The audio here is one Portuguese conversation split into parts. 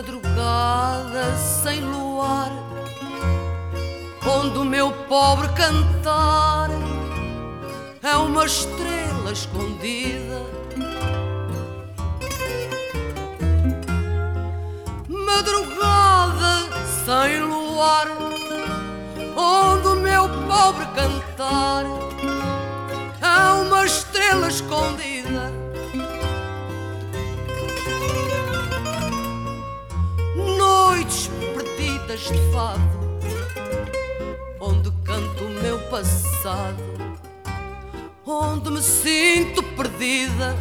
madrugada sem luar, onde o meu pobre cantar é uma estrela escondida. Madrugada sem luar, onde o meu pobre cantar é uma estrela perdidas de fado, onde canto o meu passado, onde me sinto perdida.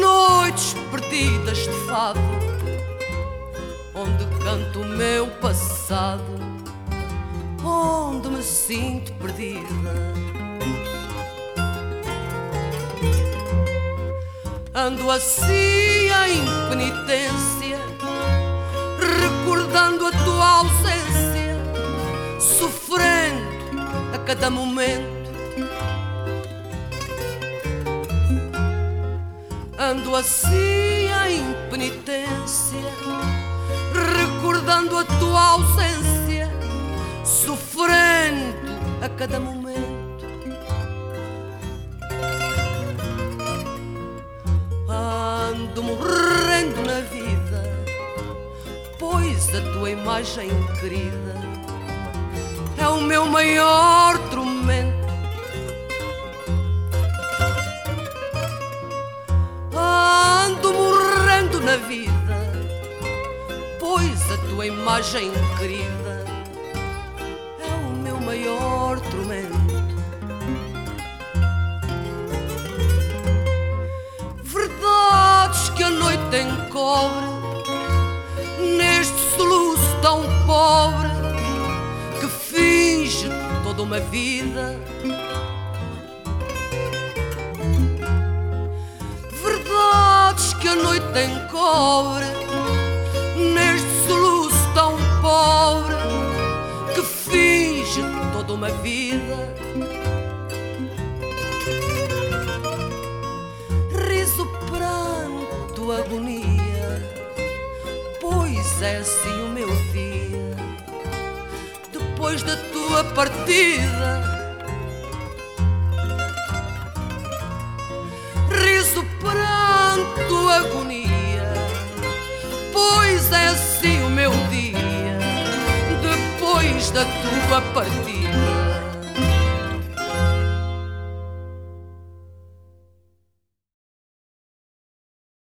Noites perdidas de fado, onde canto o meu passado, onde me sinto perdida. Ando assim em penitência, recordando a tua ausência, sofrendo a cada momento. Ando assim em penitência, recordando a tua ausência, sofrendo a cada momento. Ando morrendo a tua imagem querida é o meu maior tormento. Ando morrendo na vida, pois a tua imagem querida é o meu maior tormento. Tão pobre que finge toda uma vida. Verdades que a noite encobre neste soluço tão pobre que finge toda uma vida. Riso, pranto, agonia, assim o meu dia depois da tua partida. Riso, pranto, agonia, pois é assim o meu dia depois da tua partida.